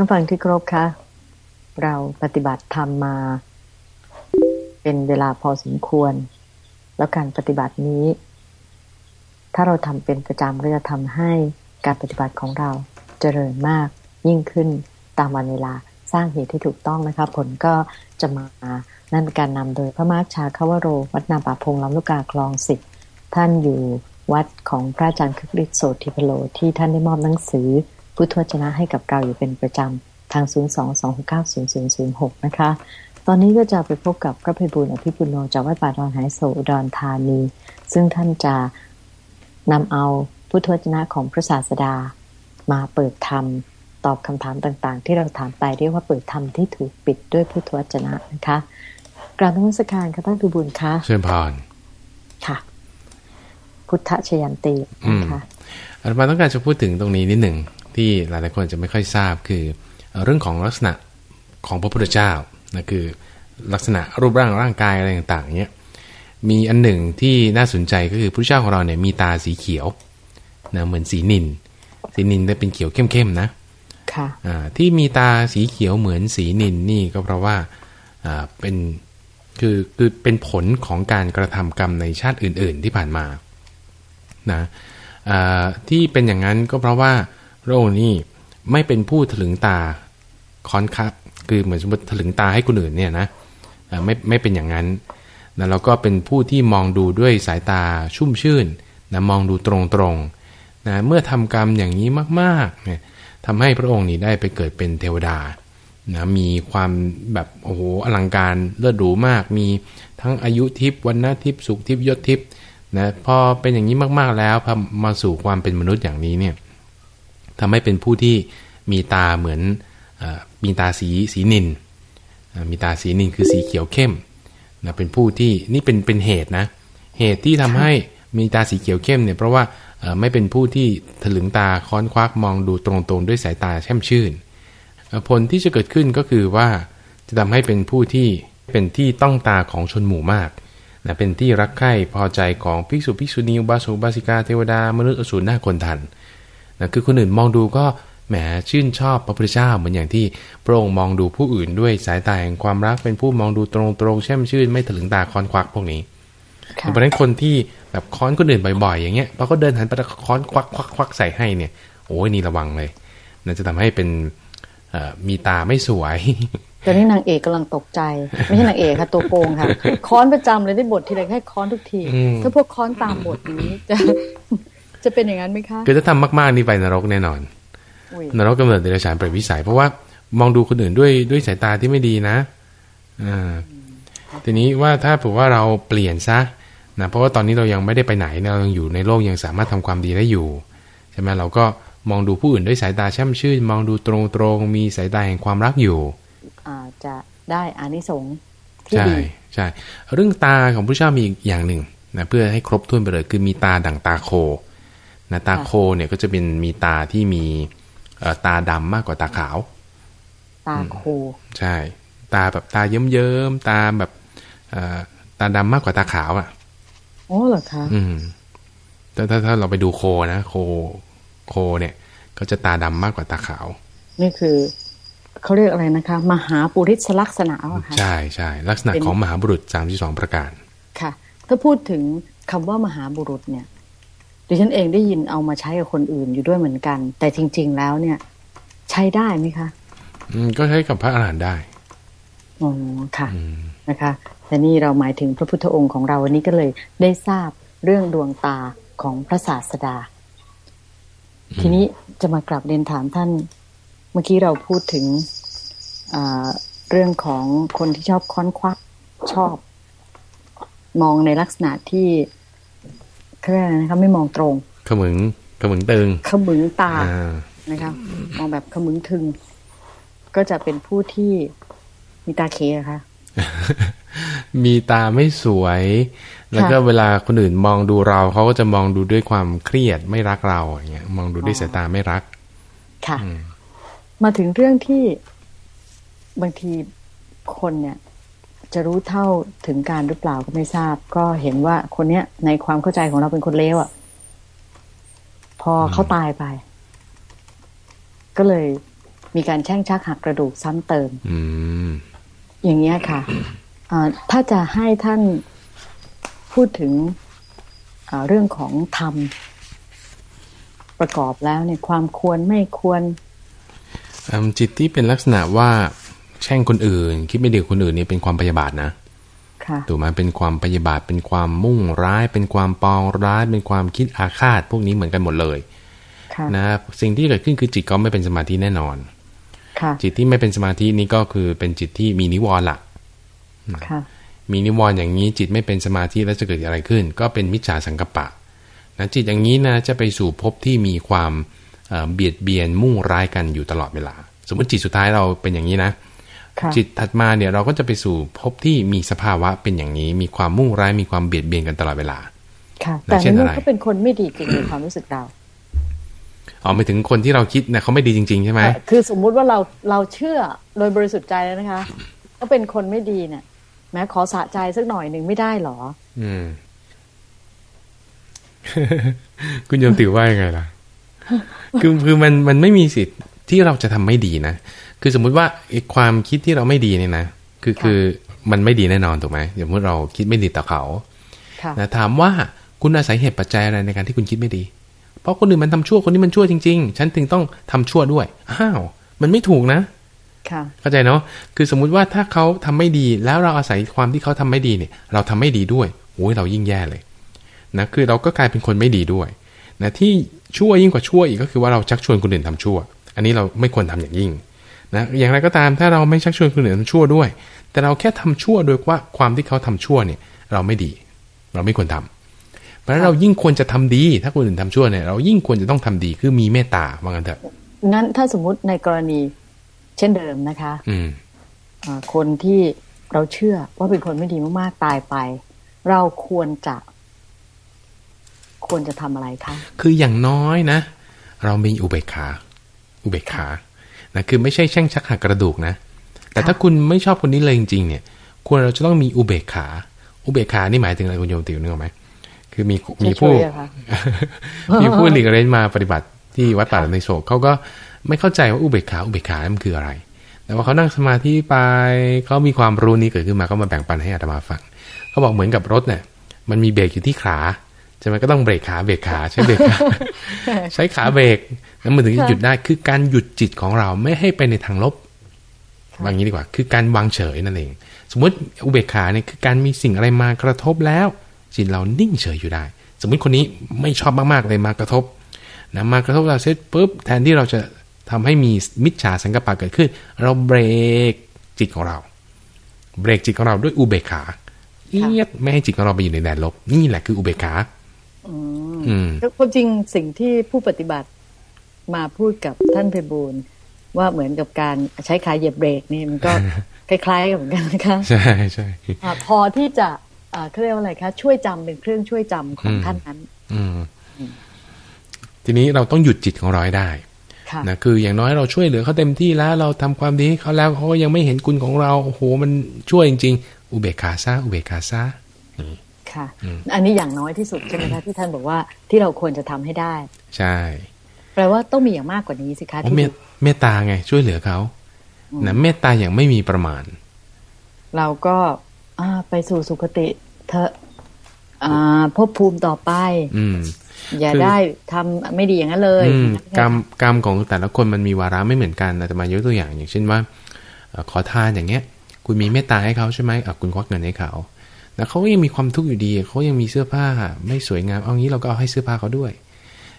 านฟังที่ครบคะเราปฏิบัติธรรมมา เป็นเวลาพอสมควร แล้วการปฏิบัตินี้ ถ้าเราทำเป็นประจำเราจะทำให้การปฏิบัติของเราเจริญมากยิ่งขึ้นตามวันเวลาสร้างเหตุที่ถูกต้องนะคะผลก็จะมานั่นเป็นการนำโดยพระมาร์ชาคาวโร วัดนาป่าพงลำลูกกาคลองสิบท่านอยู่วัดของพระอาจารย์คึกฤทธิ์โสติพโลที่ท่านได้มอบหนังสือ พุทธวจนะให้กับเราอยู่เป็นประจำทาง 022690006 นะคะ ตอนนี้ก็จะไปพบกับพระพิบูลอภิปุโนจากวัดป่าดอนหายโศอุดรธานี ซึ่งท่านจะนำเอาพุทธวจนะของพระศาสดามาเปิดธรรมตอบคำถามต่างๆ ที่เราถามไปเรียกว่าเปิดธรรมที่ถูกปิดด้วยพุทธวจนะนะคะกราบนมัสการค่ะท่านพิบูลคะเชิญพรค่ะ พุทธชยันตีนะคะอาตมาต้องการจะพูดถึงตรงนี้นิดหนึ่ง ที่หลายๆคนจะไม่ค่อยทราบคือเอ่อเรื่องของลักษณะของพระพุทธเจ้านะคือลักษณะรูปร่างร่างกายอะไรต่างๆเนี้ยมีอันหนึ่งที่น่าสนใจก็คือพระพุทธเจ้าของเราเนี่ยมีตาสีเขียวนะเหมือนสีนินสีนินแต่เป็นเขียวเข้มๆนะค่ะอ่าที่มีตาสีเขียวเหมือนสีนินนี่ก็เพราะว่าอ่าเป็นคือคือเป็นผลของการกระทำกรรมในชาติอื่น ๆ ที่ผ่านมานะอ่าที่เป็นอย่างนั้นก็เพราะว่า พระองค์นี่ไม่เป็นผู้ถลึงตาค้อนคับคือเหมือนสมมติถลึงตาให้คนอื่นเนี่ยนะไม่ไม่เป็นอย่างนั้นนะแล้วก็เป็นผู้ที่มองดูด้วยสายตาชุ่มชื่นนะมองดูตรงๆนะเมื่อทำกรรมอย่างนี้มากๆเนี่ยทำให้พระองค์นี้ได้ไปเกิดเป็นเทวดานะมีความแบบโอ้โหอลังการเลิศหรูมาก มีทั้งอายุทิพย์วันนทิพย์สุขทิพย์ยศทิพย์นะพอเป็นอย่างนี้มากๆแล้วพอมาสู่ความเป็นมนุษย์อย่างนี้เนี่ย ทำให้เป็นผู้ที่มีตาเหมือนอมีตาสีสีนิน มีตาสีนินคือสีเขียวเข้มนะเป็นผู้ที่นี่เป็นเป็นเหตุนะ เหตุที่ทำให้มีตาสีเขียวเข้มเนี่ยเพราะว่าไม่เป็นผู้ที่ถลึงตาค้อนควักมองดูตรงๆ ด้วยสายตาแช่มชื่น ผลที่จะเกิดขึ้นก็คือว่าจะทำให้เป็นผู้ที่เป็นที่ต้องตาของชนหมู่มากนะเป็นที่รักใคร่พอใจของภิกษุภิกษุณีอุบาสกอุบาสิกาเทวดามนุษย์อสูรหน้าคนทัน นะคือคนอื่นมองดูก็แหมชื่นชอบพระพุทธเจ้าเหมือนอย่างที่พระองค์มองดูผู้อื่นด้วยสายตาแห่งความรักเป็นผู้มองดูตรงๆแช่มชื่นไม่ถลึงตาค้อนควักพวกนี้ค่ะเพราะฉะนั้นคนที่แบบค้อนคนอื่นบ่อยๆอย่างเงี้ยพอเขาเดินหันไปแล้วค้อนควักควักควักใส่ให้เนี่ยโอ้ยนี่ระวังเลยนั่นจะทำให้เป็นเอ่อมีตาไม่สวยตอนนี้นางเอกกำลังตกใจ ไม่ใช่นางเอกค่ะตัวโกงค่ะ ค้อนประจำเลยได้บททีไรให้ค้อนทุกทีอืมถ้าพวกค้อนตามบทอย่างนี้จะ จะเป็นอย่างนั้นไหมคะคือถ้าทำมากๆนี่ไปนรกแน่นอนอุ้ยนรกกำเนิดเดรัจฉานเปรตวิสัย เพราะว่ามองดูคนอื่นด้วยด้วยสายตาที่ไม่ดีนะอ่าทีนี้ว่าถ้าผมว่าเราเปลี่ยนซะนะเพราะว่าตอนนี้เรายังไม่ได้ไปไหนนะเรายังอยู่ในโลกยังสามารถทำความดีได้อยู่ใช่ไหมเราก็มองดูผู้อื่นด้วยสายตาแช่มชื่น มองดูตรงๆมีสายตาแห่งความรักอยู่อาจจะได้อานิสงส์ที่ใช่ดีใช่เรื่องตาของพระเจ้ามีอีกอย่างหนึ่งนะเพื่อให้ครบถ้วนไปเลยคือมีตาดั่งตาโค นะตาโคเนี่ยก็จะเป็นมีตาที่มีเอ่อตาดำมากกว่าตาขาว ตาโค ใช่ ตาแบบตาเยิ้มๆตาแบบเอ่อตาดำมากกว่าตาขาวอะอ๋อเหรอคะอืมแต่ถ้าถ้าเราไปดูโคนะโคโคเนี่ย ก็จะตาดำมากกว่าตาขาว นี่คือเขาเรียกอะไรนะคะ มหาปุริสลักษณะเหรอคะใช่ใช่ลักษณะเป็นของมหาบุรุษสามที่สองประการ ค่ะ ถ้าพูดถึงคำว่ามหาบุรุษเนี่ย ดิฉันเองได้ยินเอามาใช้กับคนอื่นอยู่ด้วยเหมือนกัน แต่จริง ๆ แล้วเนี่ย ใช้ได้ไหมคะ อืมก็ใช้กับพระอรหันต์ได้อ๋อค่ะอืมนะคะแต่นี่เราหมายถึงพระพุทธองค์ของเราวันนี้ก็เลยได้ทราบเรื่องดวงตาของพระศาสดา ทีนี้จะมากลับเรียนถามท่าน เมื่อกี้เราพูดถึงอ่าเรื่องของคนที่ชอบค้อนควักชอบ มองในลักษณะที่ เขาเรียกอะไรนะคะไม่มองตรงขมึงขมึงตึงขมึงตาอ่านะคะมองแบบขมึงทึง ก็จะเป็นผู้ที่มีตาเคอะค่ะมีตาไม่สวย แล้วก็เวลาคนอื่นมองดูเราเขาก็จะมองดูด้วยความเครียดไม่รักเราอย่างเงี้ย มองดูด้วยสายตาไม่รัก ค่ะอืมมาถึงเรื่องที่บางทีคนเนี่ย จะรู้เท่าถึงการหรือเปล่าก็ไม่ทราบ ก็เห็นว่าคนเนี้ย ในความเข้าใจของเราเป็นคนเลวอะ่ะ พอเขาตายไป ก็เลยมีการแช่งชักหักกระดูกซ้ำเติมอืมอย่างเงี้ยค่ะอ่าถ้าจะให้ท่านพูดถึงอ่าเรื่องของธรรม ประกอบแล้วเนี่ยความควรไม่ควรอืมจิตที่เป็นลักษณะว่า แช่งคนอื่น คิดไม่ดีกับคนอื่นนี่เป็นความพยาบาทนะค่ะถูกไหมเป็นความพยาบาทเป็นความมุ่งร้าย เป็นความปองร้าย เป็นความคิดอาฆาต พวกนี้เหมือนกันหมดเลยค่ะนะสิ่งที่เกิดขึ้นคือจิตก็ไม่เป็นสมาธิแน่นอนค่ะจิตที่ไม่เป็นสมาธินี้ก็คือเป็นจิตที่มีนิวรณ์หลักค่ะมีนิวรณ์อย่างนี้จิตไม่เป็นสมาธิแล้วจะเกิดอะไรขึ้น ก็เป็นมิจฉาสังกปปะนะจิตอย่างนี้นะจะไปสู่ภพที่มีความเอ่อเบียดเบียนมุ่งร้ายกันอยู่ตลอดเวลา สมมติจิตสุดท้ายเราเป็นอย่างนี้นะค่ะ จิตถัดมาเนี่ยเราก็จะไปสู่ภพที่มีสภาวะเป็นอย่างนี้ มีความมุ่งร้ายมีความเบียดเบียนกันตลอดเวลา ค่ะนะแต่เช่นในเมื่อะไรอเขาเป็นคนไม่ดีจริงในความรู้สึกเราอ๋อไปถึงคนที่เราคิดนะเขาไม่ดีจริง ๆ ใช่ไหมเอ่อคือสมมุติว่าเราเราเชื่อโดยบริสุทธิ์ใจแล้วนะคะว่าเป็นคนไม่ดีเนี่ยแม้ขอสะใจสักหน่อยหนึ่งไม่ได้หรอ อืม คุณโยมติวว่ายังไงล่ะ คือคือมันมันไม่มีสิทธิ์ที่เราจะทำไม่ดีนะ คือสมมุติว่าไอ้ความคิดที่เราไม่ดีเนี่ยนะคือค่ะคือมันไม่ดีแน่นอนถูกไหมสมมติเราคิดไม่ดีต่อเขาค่ะนะถามว่าคุณอาศัยเหตุปัจจัยอะไรในการที่คุณคิดไม่ดี เพราะคนอื่นมันทำชั่วคนนี้มันชั่วจริง ๆ ฉันถึงต้องทำชั่วด้วยอ้าวมันไม่ถูกนะค่ะเข้าใจเนาะคือสมมุติว่าถ้าเขาทำไม่ดีแล้วเราอาศัยความที่เขาทำไม่ดีเนี่ย เราทำไม่ดีด้วยโอ้ยเรายิ่งแย่เลยนะคือเราก็กลายเป็นคนไม่ดีด้วยนะที่ชั่วยิ่งกว่าชั่วอีกก็คือว่าเราชักชวนคนอื่นทำชั่ว อันนี้เราไม่ควรทำอย่างยิ่ง นะอย่างไรก็ตามถ้าเราไม่ชักชวนคนอื่นทำชั่วด้วย แต่เราแค่ทำชั่วโดยว่าความที่เขาทำชั่วเนี่ย เราไม่ดี เราไม่ควรทำเพราะฉะนั้นเรายิ่งควรจะทำดี ถ้าคนอื่นทำชั่วเนี่ยเรายิ่งควรจะต้องทำดีคือมีเมตตาว่างั้นเถอะงั้นถ้าสมมุติในกรณีเช่นเดิมนะคะ อืมอ่าคนที่เราเชื่อว่าเป็นคนไม่ดีมากๆตายไป เราควรจะควรจะทำอะไรคะ คืออย่างน้อยนะ เรามีอุเบกขา อุเบกขา นะคือไม่ใช่แช่งชักหักกระดูกนะ แต่ถ้าคุณไม่ชอบคนนี้เลยจริงๆเนี่ย ควรเราจะต้องมีอุเบกขา อุเบกขานี่หมายถึงอะไรคุณโยมติวนึกออกไหมคือมีมีผู้ช่วยๆอะค่ะมีผู้หลีกเล่นมาปฏิบัติที่วัดป่าในโศกเขาก็ไม่เข้าใจว่าอุเบกขาอุเบกขามันคืออะไร แต่ว่าเขานั่งสมาธิไปเขามีความรู้นี้เกิดขึ้นมาก็มาแบ่งปันให้อาตมาฟังเขาบอกเหมือนกับรถเนี่ยมันมีเบรกอยู่ที่ขา ใช่ไหมก็ต้องเบรกขาเบรกขาใช้เบรกขาใช้ขาเบรกแล้วมันถึงจะหยุดได้คือการหยุดจิตของเราไม่ให้ไปในทางลบค่ะวางอย่างนี้ดีกว่า คือการวางเฉยนั่นเอง สมมติอุเบกขาเนี่ยคือการมีสิ่งอะไรมากระทบแล้ว จิตเรานิ่งเฉยอยู่ได้ สมมุติคนนี้ไม่ชอบมากๆเลยมากระทบนะมากระทบเราเสร็จปุ๊บแทนที่เราจะทำให้มีมิจฉาสังกปปะเกิดขึ้น เราเบรกจิตของเรา เบรกจิตของเราด้วยอุเบกขาเอียดไม่ให้จิตของเราไปอยู่ในแดนลบ นี่แหละคืออุเบกขา อืมอืมความจริงสิ่งที่ผู้ปฏิบัติมาพูดกับท่านเพบูลย์ว่าเหมือนกับการใช้ขาเหยียบเบรกนี่มันก็คล้ายๆกันเหมือนกันนะคะใช่ใช่อ่าพอที่จะอ่าเขาเรียกว่าอะไรคะช่วยจำเป็นเครื่องช่วยจำของอืมท่านนั้น อืมทีนี้เราต้องหยุดจิตของเราให้ได้ค่ะนะคืออย่างน้อยเราช่วยเหลือเขาเต็มที่แล้ว เราทำความดีให้เขาแล้วเขาก็ยังไม่เห็นคุณของเราโอ้โหมันช่วยจริง ๆ อุเบกขาซะอุเบกขาซะ ค่ะอืมอันนี้อย่างน้อยที่สุดใช่ไหมคะที่ท่านบอกว่าที่เราควรจะทำให้ได้ ใช่ แปลว่าต้องมีอย่างมากกว่านี้สิคะโอ้ที่เมตเมตตาไง ช่วยเหลือเขานะเมตตาอย่างไม่มีประมาณ เราก็อ่าไปสู่สุคติเถอะอ่าภพภูมิต่อไป อืมอย่าคือได้ทำไม่ดีอย่างนั้นเลยอืมนะกรรมกรรมของแต่ละคนมันมีวาระไม่เหมือนกันนะแต่มายกตัวอย่างอย่างเช่นว่าเอ่อขอทานอย่างเงี้ย คุณมีเมตตาให้เขาใช่ไหมอะคุณควักเงินให้เขา แต่เขาก็ยังมีความทุกข์อยู่ดีเขายังมีเสื้อผ้าไม่สวยงาม เอางี้เราก็เอาให้เสื้อผ้าเขาด้วย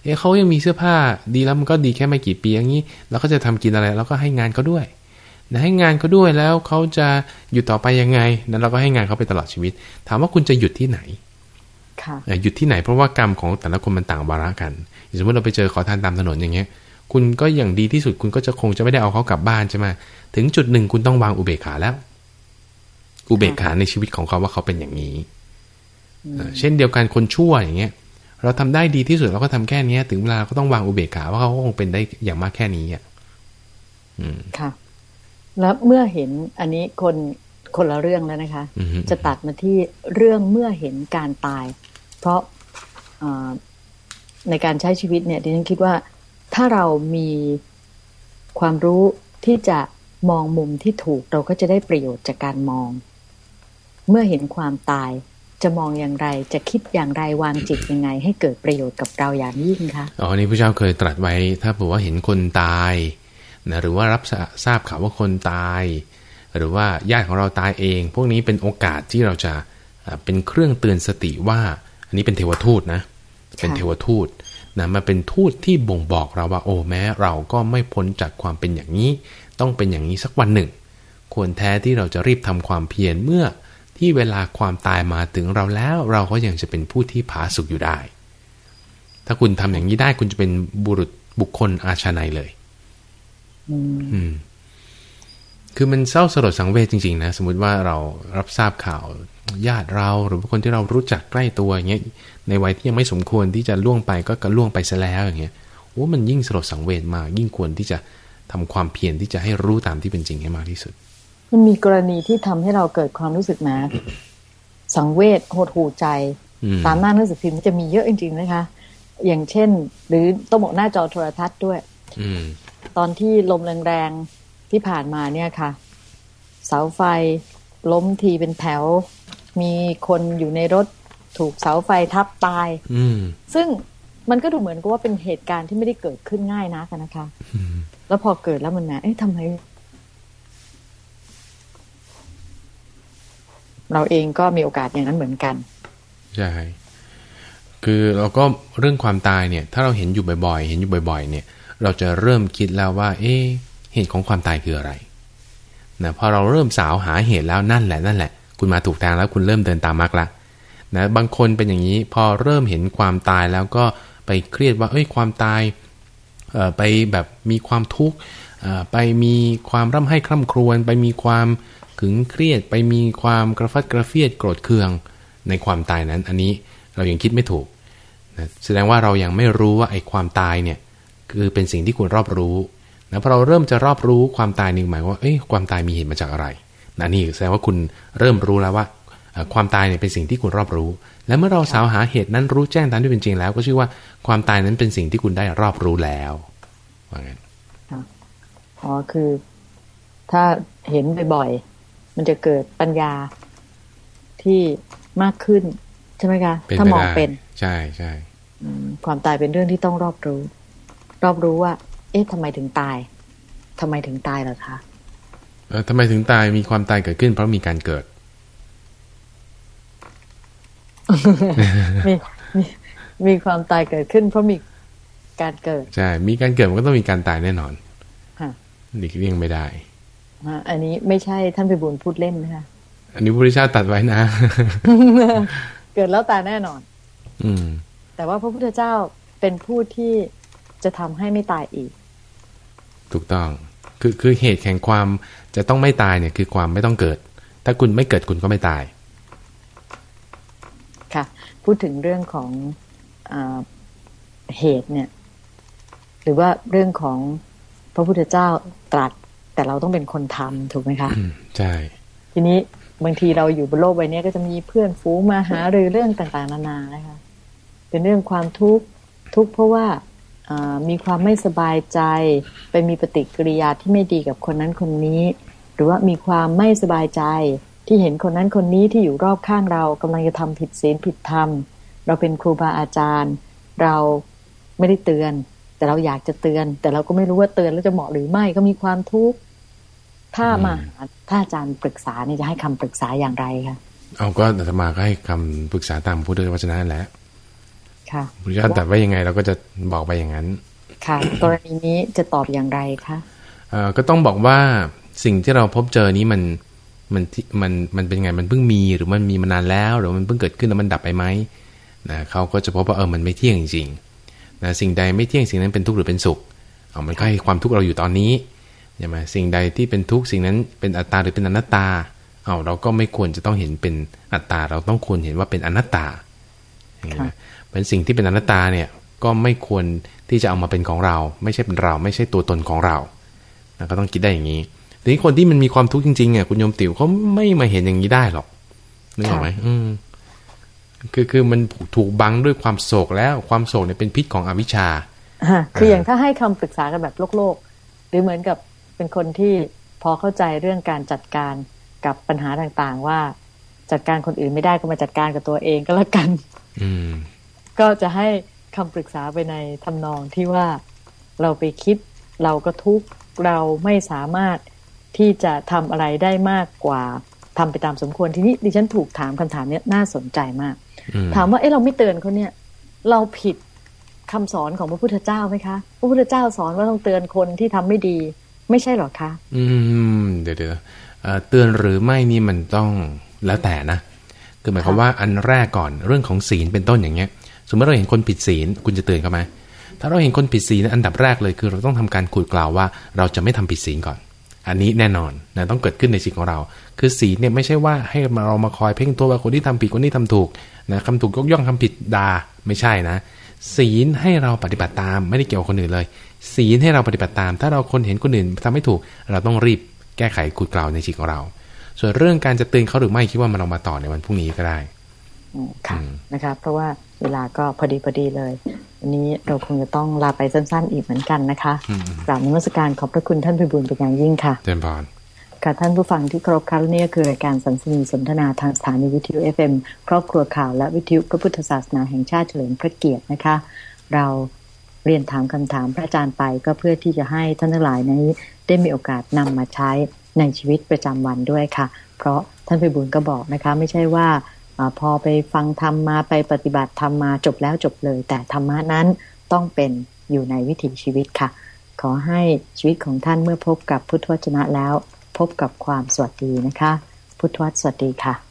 เอ้เขายังมีเสื้อผ้าดีแล้วมันก็ดีแค่ไม่กี่ปีอย่างนี้เราก็จะทำกินอะไรเราก็ให้งานเขาด้วยนะให้งานเขาด้วยแล้วเขาจะอยู่ต่อไปยังไงนั้นเราก็ให้งานเขาไปตลอดชีวิต ถามว่าคุณจะหยุดที่ไหนค่ะเอ่อหยุดที่ไหนเพราะว่ากรรมของแต่ละคนมันต่างวาระกันอย่างสมมติเราไปเจอขอทานตามถนนอย่างเงี้ย คุณก็อย่างดีที่สุดคุณก็จะคงจะไม่ได้เอาเขากลับบ้านใช่ไหมถึงจุดหนึ่งคุณต้องวางอุเบกขาแล้ว อุเบกขาในชีวิตของเขาว่าเขาเป็นอย่างนี้เอ่อเช่นเดียวกันคนชั่วอย่างเงี้ย เราทำได้ดีที่สุดเราก็ทำแค่เนี้ยถึงเวลาก็ต้องวางอุเบกขาว่าเขาก็คงเป็นได้อย่างมากแค่นี้อะอืมค่ะ แล้วเมื่อเห็นอันนี้คนคนละเรื่องแล้วนะคะอือฮึจะตัดมาที่เรื่องเมื่อเห็นการตาย เพราะเอ่อในการใช้ชีวิตเนี่ยดิฉันคิดว่าถ้าเรามีความรู้ที่จะมองมุมที่ถูกเราก็จะได้ประโยชน์จากการมอง เมื่อเห็นความตาย จะมองอย่างไรจะคิดอย่างไรวางจิตยังไง ให้เกิดประโยชน์กับเราอย่างยิ่งคะอ๋อนี่พระเจ้าเคยตรัสไว้ ถ้าบอกว่าเห็นคนตายนะหรือว่ารับทราบข่าวว่าคนตาย หรือว่าญาติของเราตายเอง พวกนี้เป็นโอกาสที่เราจะเป็นเครื่องเตือนสติว่า อันนี้เป็นเทวทูตนะเป็นเทวทูตนะมาเป็นทูตที่บ่งบอกเราว่าโอ้แม้ เราก็ไม่พ้นจากความเป็นอย่างนี้ ต้องเป็นอย่างนี้สักวันหนึ่ง ควรแท้ที่เราจะรีบทำความเพียรเมื่อ ที่เวลาความตายมาถึงเราแล้ว เราก็ยังจะเป็นผู้ที่ผาสุกอยู่ได้ ถ้าคุณทำอย่างนี้ได้คุณจะเป็นบุรุษบุคคลอาชาในเลย อืม คือมันเศร้าสลดสังเวชจริงๆ นะ สมมุติว่าเรารับทราบข่าวญาติเราหรือคนที่เรารู้จักใกล้ตัวอย่างเงี้ย ในวัยที่ยังไม่สมควรที่จะล่วงไปก็กระล่วงไปซะแล้วอย่างเงี้ยโอ้มันยิ่งสลดสังเวชมาก ยิ่งควรที่จะทำความเพียรที่จะให้รู้ตามที่เป็นจริงให้มากที่สุด มันมีกรณีที่ทำให้เราเกิดความรู้สึกนะ สังเวชโหดหูใจ ตามหน้าหนังสือพิมพ์จะมีเยอะจริง ๆ นะคะ อย่างเช่น หรือต้องบอกหน้าจอโทรทัศน์ด้วยอืตอนที่ลมแรงๆที่ผ่านมาเนี่ยค่ะ เสาไฟล้มทีเป็นแถว มีคนอยู่ในรถถูกเสาไฟทับตาย อืซึ่งมันก็ดูเหมือนกับว่าเป็นเหตุการณ์ที่ไม่ได้เกิดขึ้นง่ายนะกันนะคะ แล้วพอเกิดแล้วมันนะเอ๊ะทำไม เราเองก็มีโอกาสอย่างนั้นเหมือนกันใช่คือเราก็เรื่องความตายเนี่ย ถ้าเราเห็นอยู่บ่อยๆ เห็นอยู่บ่อยๆ เนี่ย เราจะเริ่มคิดแล้วว่า เอ๊เหตุของความตายคืออะไรนะพอเราเริ่มสาวหาเหตุแล้วนั่นแหละนั่นแหละ คุณมาถูกทางแล้วคุณเริ่มเดินตามมรรคละนะบางคนเป็นอย่างนี้พอเริ่มเห็นความตายแล้วก็ไปเครียดว่า เอ้ยความตายไปแบบมีความทุกข์ ไปมีความร่ำไห้คร่ำครวญไปมีความขึงเครียด ไปมีความกระฟัดกระเฟียดโกรธเคืองในความตายนั้น อันนี้เรายังคิดไม่ถูกนะแสดงว่าเรายังไม่รู้ว่าไอ้ความตายเนี่ยคือเป็นสิ่งที่ควรรอบรู้นะพอเราเริ่มจะรอบรู้ความตายนี่หมายว่าเอ้ยความตายมีเหตุมาจากอะไรนะนี่แสดงว่าคุณเริ่มรู้แล้วว่า ความตายเนี่ยเป็นสิ่งที่คุณรอบรู้ และเมื่อเราสาวหาเหตุนั้นรู้แจ้งตามที่เป็นจริงแล้ว ก็ชื่อว่าความตายนั้นเป็นสิ่งที่คุณได้รอบรู้แล้วว่างั้น อ๋อคือ ถ้าเห็นบ่อยมันจะเกิดปัญญาที่มากขึ้น ใช่ไหมคะ ถ้ามองเป็น ใช่ใช่ความตายเป็นเรื่องที่ต้องรอบรู้ รอบรู้ว่า เอ๊ะทำไมถึงตายทำไมถึงตายเหรอคะเออทำไมถึงตายมีความตายเกิดขึ้น เพราะมีการเกิดมีมีมีความตายเกิดขึ้น เพราะมีการเกิด ใช่ มีการเกิดมันก็ต้องมีการตายแน่นอน หลีกเลี่ยงไม่ได้อันนี้ไม่ใช่ท่านไปบุญพูดเล่นนะคะอันนี้พระพุทธเจ้าตัดไว้นะ เกิดแล้วตายแน่นอน อืม แต่ว่าพระพุทธเจ้าเป็นผู้ที่จะทำให้ไม่ตายอีก ถูกต้อง คือคือเหตุแห่งความจะต้องไม่ตายเนี่ยคือความไม่ต้องเกิด ถ้าคุณไม่เกิดคุณก็ไม่ตาย ค่ะ พูดถึงเรื่องของอเหตุเนี่ย หรือว่าเรื่องของ พระพุทธเจ้าตรัส แต่เราต้องเป็นคนทำถูกไหมคะใช่ทีนี้บางทีเราอยู่บนโลกใบนี้ก็จะมีเพื่อนฟูงมาหาหรือเรื่องต่างๆ นานานะคะ เป็นเรื่องความทุกข์ทุกข์เพราะว่ามีความไม่สบายใจ ไปมีปฏิกิริยาที่ไม่ดีกับคนนั้นคนนี้ หรือว่ามีความไม่สบายใจที่เห็นคนนั้นคนนี้ที่อยู่รอบข้างเรากำลังจะทำผิดศีลผิดธรรม เราเป็นครูบาอาจารย์ เราไม่ได้เตือน แต่เราอยากจะเตือน แต่เราก็ไม่รู้ว่าเตือนแล้วจะเหมาะหรือไม่ก็มีความทุกข์ถ้ามาถ้าอาจารย์ปรึกษาเนี่ยจะให้คำปรึกษาอย่างไรคะเอาก็อาตมาก็ให้คำปรึกษาตามพุทธวจนะแหละค่ะพุทธเจ้าตรัสไว้ยังไงเราก็จะบอกไปอย่างนั้น ค่ะ กรณีนี้จะตอบอย่างไรคะเอ่อก็ต้องบอกว่าสิ่งที่เราพบเจอนี้มันมันมันมันเป็นไงมันเพิ่งมีหรือมันมีมานานแล้ว หรือมันเพิ่งเกิดขึ้นแล้วมันดับไปไหมนะเขาก็จะพบว่าเออมันไม่เที่ยงจริงๆ นะสิ่งใดไม่เที่ยงสิ่งนั้นเป็นทุกข์หรือเป็นสุขเอามันก็ให้ความทุกข์เราอยู่ตอนนี้ใช่ไหมสิ่งใดที่เป็นทุกข์สิ่งนั้นเป็นอัตตาหรือเป็นอนัตตาเอาเราก็ไม่ควรจะต้องเห็นเป็นอัตตา เราต้องควรเห็นว่าเป็นอนัตตาเป็นสิ่งที่เป็นอนัตตาเนี่ยก็ไม่ควรที่จะเอามาเป็นของเรา ไม่ใช่เป็นเรา ไม่ใช่ตัวตนของเราก็ต้องคิดได้อย่างนี้ทีนี้คนที่มันมีความทุกข์จริงๆอะคุณโยมติ๋วเขาไม่มาเห็นอย่างนี้ได้หรอกนึกออกไหมอืม คือคือมันถูกบังด้วยความโศกแล้วความโศกเนี่ยเป็นพิษของอวิชชาคืออย่างถ้าให้คำปรึกษากันแบบโลกโลกหรือเหมือนกับเป็นคนที่พอเข้าใจเรื่องการจัดการกับปัญหาต่างๆ ว่าจัดการคนอื่นไม่ได้ก็มาจัดการกับตัวเองก็แล้วกัน อืมก็จะให้คำปรึกษาไปในทำนองที่ว่าเราไปคิดเราก็ทุกข์เราไม่สามารถที่จะทำอะไรได้มากกว่าทำไปตามสมควรทีนี้ดิฉันถูกถามคำถามเนี้ยน่าสนใจมากอืม ถามว่าเอ๊ะเราไม่เตือนเขาเนี่ย เราผิดคำสอนของพระพุทธเจ้าไหมคะ พระพุทธเจ้าสอนว่าต้องเตือนคนที่ทำไม่ดี ไม่ใช่หรอคะ อืม เดี๋ยวเดี๋ยวเอ่อเตือนหรือไม่นี่มันต้องแล้วแต่นะ คือหมายความว่าอันแรกก่อนเรื่องของศีลเป็นต้นอย่างเงี้ย สมมติเราเห็นคนผิดศีลคุณจะเตือนเขาไหมถ้าเราเห็นคนผิดศีลอันดับแรกเลยคือ เราต้องทำการขูดกล่าวว่า เราจะไม่ทำผิดศีลก่อน อันนี้แน่นอนนะต้องเกิดขึ้นในจิตของเรา คือศีลเนี่ยไม่ใช่ว่าให้เรามาคอยเพ่งตัวว่าคนที่ทำผิดคนที่ทำถูกนะคำถูกยกย่องคำผิดดาไม่ใช่นะ ศีลให้เราปฏิบัติตามไม่ได้เกี่ยวกับคนอื่นเลย ศีลให้เราปฏิบัติตาม ถ้าเราคนเห็นคนอื่นทำไม่ถูก เราต้องรีบแก้ไขขูดกล่าวในจิตของเรา ส่วนเรื่องการจะเตือนเขาหรือไม่คิดว่ามันเรามาต่อในวันพรุ่งนี้ก็ได้ ค่ะอืมนะคะเพราะว่าเวลาก็พอดีพอดีเลยวันนี้เราคงจะต้องลาไปสั้นๆอีกเหมือนกันนะคะอืมกราบนมัสการขอบพระคุณท่านพิบูลเป็นอย่างยิ่งค่ะเจริญพรค่ะท่านผู้ฟังที่เคารพครับนี่ก็คือรายการสันสนีสนทนาทางสถานีวิทยุ FM ครอบครัวข่าวและวิทยุพระพุทธศาสนาแห่งชาติเฉลิมพระเกียรตินะคะ เราเรียนถามคำถามพระอาจารย์ไปก็เพื่อที่จะให้ท่านทั้งหลายนี้ได้มีโอกาสนำมาใช้ในชีวิตประจำวันด้วยค่ะ เพราะท่านพิบูลก็บอกนะคะ ไม่ใช่ว่า อพอไปฟังธรรมมาไปปฏิบัติธรรมมาจบแล้วจบเลย แต่ธรรมะนั้นต้องเป็นอยู่ในวิถีชีวิตค่ะ ขอให้ชีวิตของท่านเมื่อพบกับพุทธวจนะแล้ว พบกับความสวัสดีนะคะ พุทธวสวัสดีค่ะ